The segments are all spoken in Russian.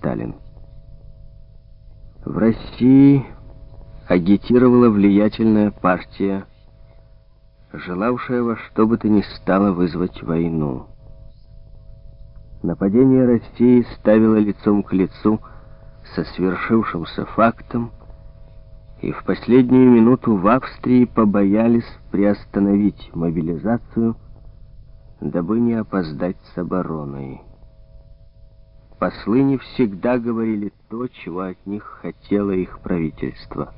Сталин. В России агитировала влиятельная партия, желавшая во что бы то ни стало вызвать войну. Нападение России ставило лицом к лицу со свершившимся фактом, и в последнюю минуту в Австрии побоялись приостановить мобилизацию, дабы не опоздать с обороной. Послы не всегда говорили то, чего от них хотело их правительство.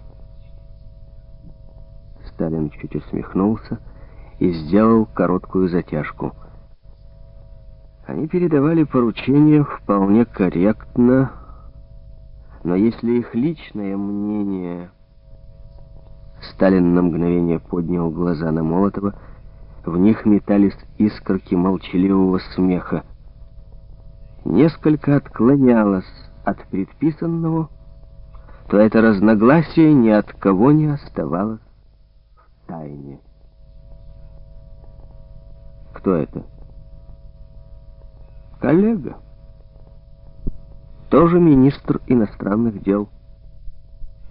Сталин чуть усмехнулся и сделал короткую затяжку. Они передавали поручения вполне корректно, но если их личное мнение... Сталин на мгновение поднял глаза на Молотова, в них метались искорки молчаливого смеха несколько отклонялось от предписанного, то это разногласие ни от кого не оставалось в тайне. Кто это? Коллега. Тоже министр иностранных дел.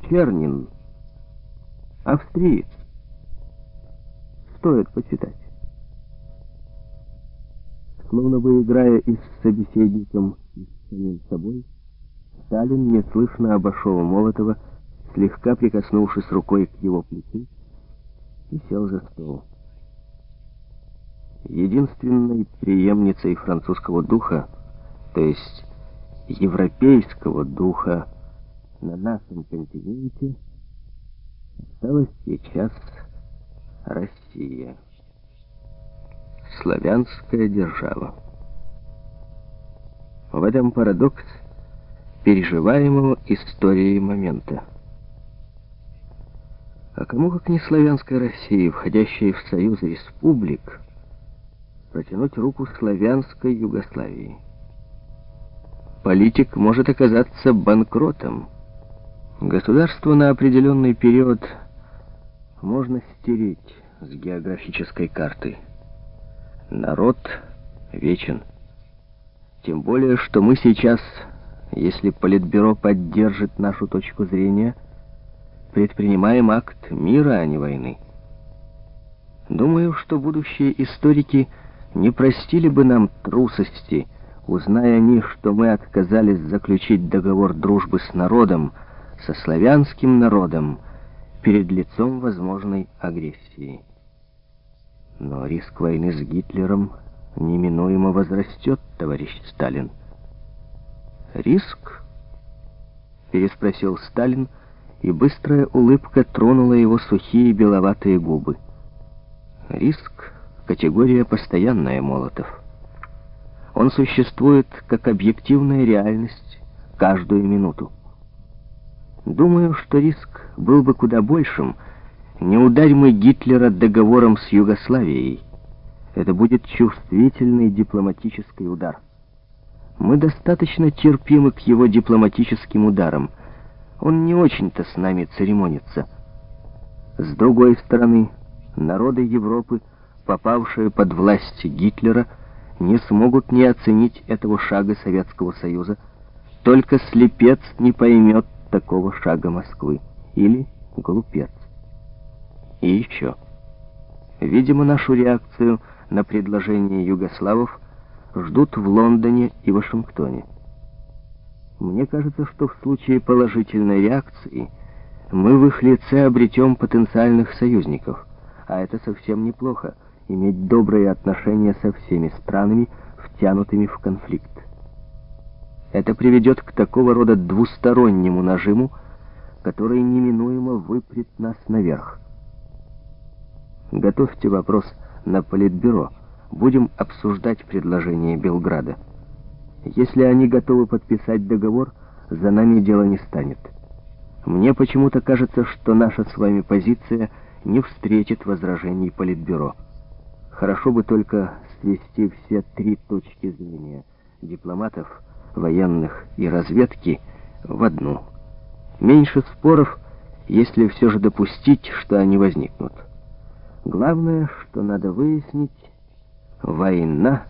Чернин. Австриец. Стоит почитать словно бы играя и с собеседником, и с самим собой, Сталин неслышно обошел Молотова, слегка прикоснувшись рукой к его плечу, и сел за стол. Единственной преемницей французского духа, то есть европейского духа на нашем континенте, осталась сейчас Россия славянская держава. В этом парадокс переживаемого историей момента. А кому, как не славянская Россия, входящая в союз республик, протянуть руку славянской Югославии? Политик может оказаться банкротом. Государство на определенный период можно стереть с географической карты. Народ вечен. Тем более, что мы сейчас, если Политбюро поддержит нашу точку зрения, предпринимаем акт мира, а не войны. Думаю, что будущие историки не простили бы нам трусости, узная они, что мы отказались заключить договор дружбы с народом, со славянским народом, перед лицом возможной агрессии. Но риск войны с Гитлером неминуемо возрастет, товарищ Сталин. «Риск?» — переспросил Сталин, и быстрая улыбка тронула его сухие беловатые губы. «Риск — категория постоянная, Молотов. Он существует как объективная реальность каждую минуту. Думаю, что риск был бы куда большим, — не ударь мы Гитлера договором с Югославией. Это будет чувствительный дипломатический удар. Мы достаточно терпимы к его дипломатическим ударам. Он не очень-то с нами церемонится. С другой стороны, народы Европы, попавшие под власть Гитлера, не смогут не оценить этого шага Советского Союза. Только слепец не поймет такого шага Москвы. Или глупец. И еще. Видимо, нашу реакцию на предложение югославов ждут в Лондоне и Вашингтоне. Мне кажется, что в случае положительной реакции мы в их лице обретем потенциальных союзников, а это совсем неплохо, иметь добрые отношения со всеми странами, втянутыми в конфликт. Это приведет к такого рода двустороннему нажиму, который неминуемо выпрет нас наверх. Готовьте вопрос на Политбюро. Будем обсуждать предложение Белграда. Если они готовы подписать договор, за нами дело не станет. Мне почему-то кажется, что наша с вами позиция не встретит возражений Политбюро. Хорошо бы только свести все три точки зрения дипломатов, военных и разведки в одну. Меньше споров, если все же допустить, что они возникнут. Главное, что надо выяснить, война